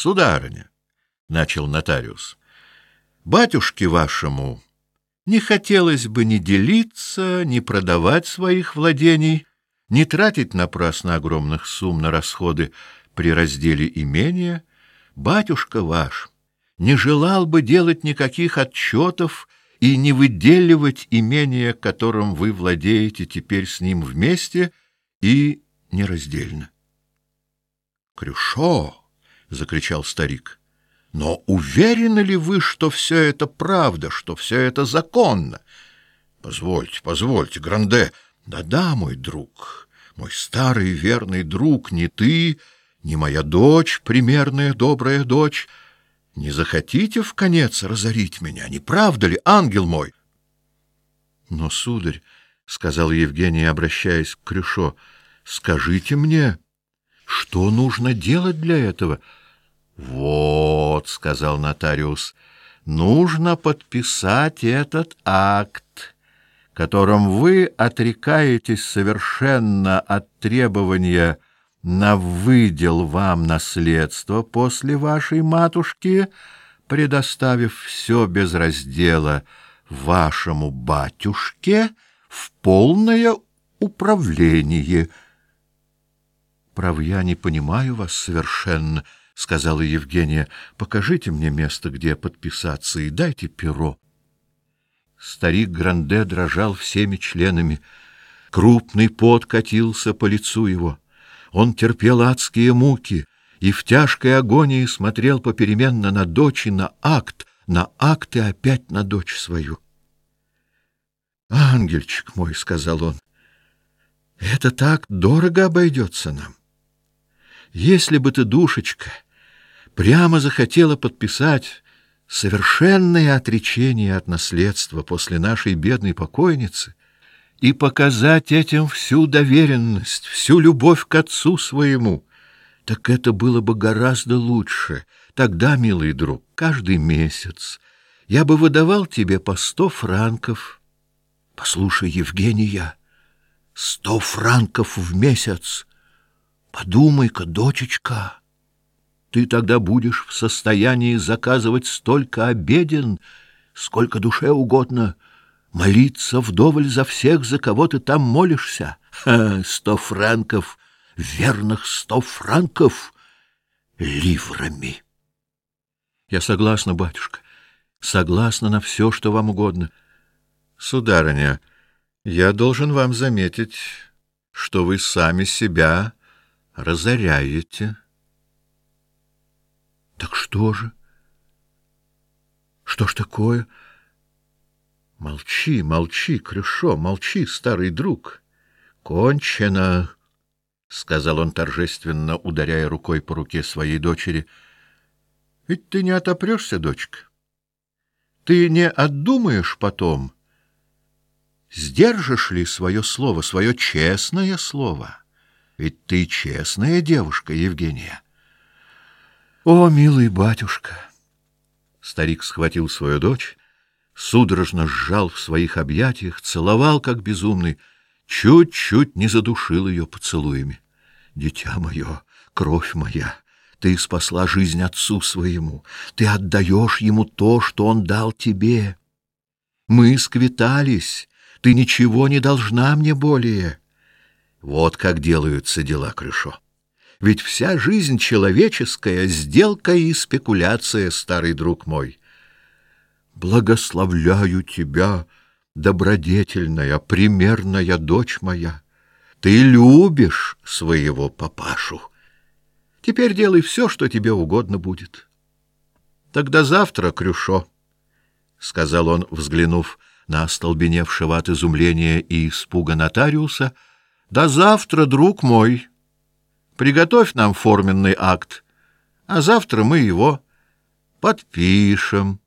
Сударыня, — начал нотариус, — батюшке вашему не хотелось бы ни делиться, ни продавать своих владений, не тратить напрасно огромных сумм на расходы при разделе имения. Батюшка ваш не желал бы делать никаких отчетов и не выделивать имение, которым вы владеете теперь с ним вместе и нераздельно. Крюшо! — закричал старик. — Но уверены ли вы, что все это правда, что все это законно? — Позвольте, позвольте, Гранде. Да-да, мой друг, мой старый верный друг, не ты, не моя дочь, примерная добрая дочь. Не захотите в конец разорить меня, не правда ли, ангел мой? — Но, сударь, — сказал Евгений, обращаясь к Крюшо, — скажите мне, что нужно делать для этого? — вот, сказал нотариус, нужно подписать этот акт, которым вы отрекаетесь совершенно от требования на выдел вам наследство после вашей матушки, предоставив все без раздела вашему батюшке в полное управление. Прав я не понимаю вас совершенно, — сказала Евгения, — покажите мне место, где подписаться, и дайте перо. Старик Гранде дрожал всеми членами. Крупный пот катился по лицу его. Он терпел адские муки и в тяжкой агонии смотрел попеременно на дочь и на акт, на акт и опять на дочь свою. «Ангельчик мой», — сказал он, — «это так дорого обойдется нам. Если бы ты, душечка, прямо захотела подписать совершенное отречение от наследства после нашей бедной покойницы и показать этим всю доверенность, всю любовь к отцу своему, так это было бы гораздо лучше. Тогда, милый друг, каждый месяц я бы выдавал тебе по сто франков. Послушай, Евгения, сто франков в месяц. Подумай-ка, дочечка. Ты тогда будешь в состоянии заказывать столько обеден, сколько душе угодно, молиться вдоволь за всех, за кого ты там молишься. Ха, сто франков, верных сто франков ливрами. Я согласна, батюшка, согласна на все, что вам угодно. Сударыня, я должен вам заметить, что вы сами себя разоряете. Так что же? Что ж такое? Молчи, молчи, Крюшо, молчи, старый друг. Кончено, сказал он торжественно, ударяя рукой по руке своей дочери. Ведь ты не отопрешься, дочка. Ты не отдумаешь потом, сдержишь ли свое слово, свое честное слово. Ведь ты честная девушка, Евгения. О, милый батюшка! Старик схватил свою дочь, судорожно сжал в своих объятиях, целовал как безумный, чуть-чуть не задушил ее поцелуями. Дитя мое, кровь моя, ты спасла жизнь отцу своему, ты отдаешь ему то, что он дал тебе. Мы сквитались, ты ничего не должна мне более. Вот как делаются дела, Крышо. Ведь вся жизнь человеческая — сделка и спекуляция, старый друг мой. Благословляю тебя, добродетельная, примерная дочь моя. Ты любишь своего папашу. Теперь делай все, что тебе угодно будет. Тогда завтра, Крюшо, — сказал он, взглянув на остолбеневшего от изумления и испуга нотариуса, — до завтра, друг мой. Приготовь нам форменный акт, а завтра мы его подпишем.